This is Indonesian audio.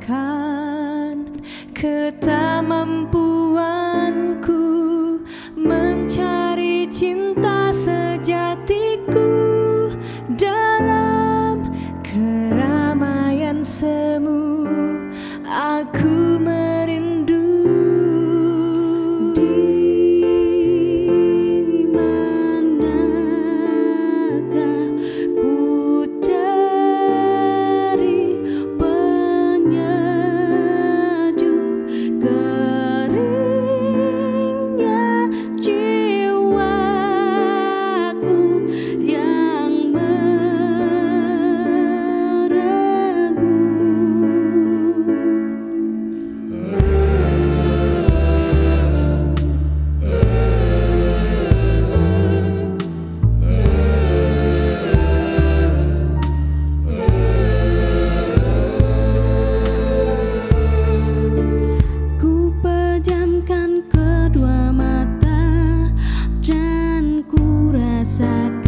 akan tak mampu that